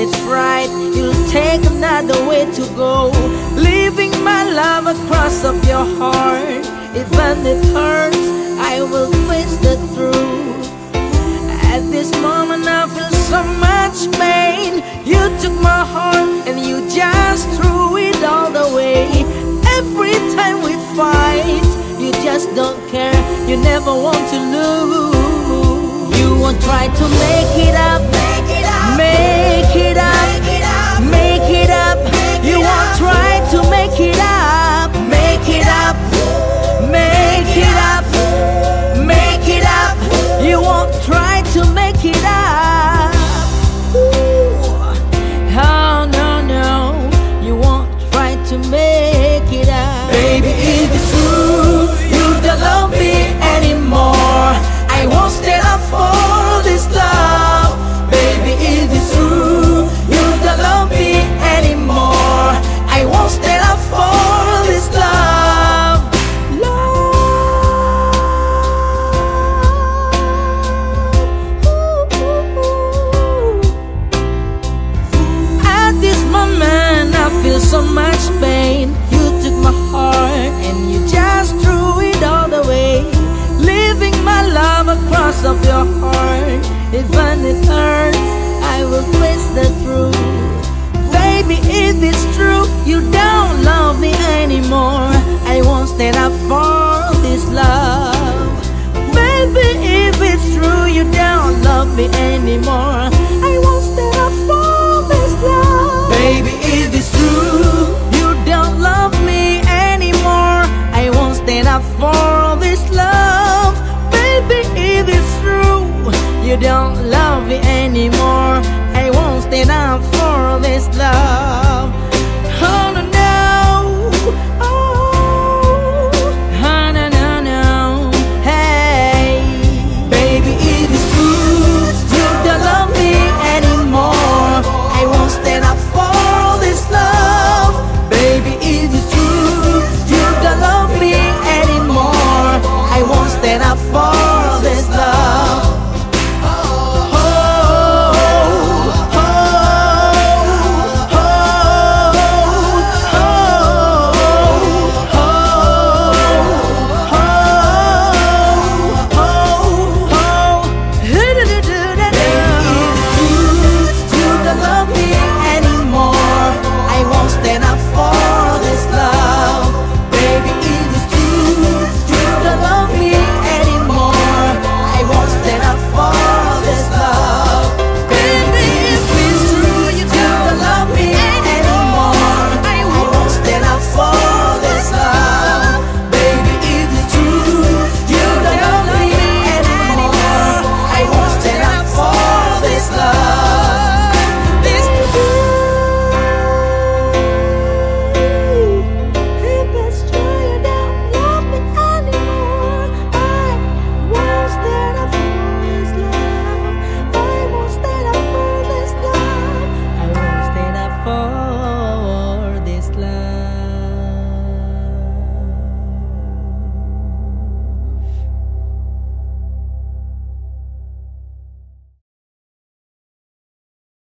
it's right, you'll take another way to go. Leaving my love across of your heart. Even it hurts, I will face the truth. At this moment, I feel so much pain. You took my heart and you just threw it all away. Every time we fight, you just don't care. You never want to lose. Even it hurts, I will face the truth. Baby, if it's true, you don't love me anymore. I won't stand up for this love. Baby, if it's true, you don't love me anymore. Don't love me anymore. I won't stand up for this love.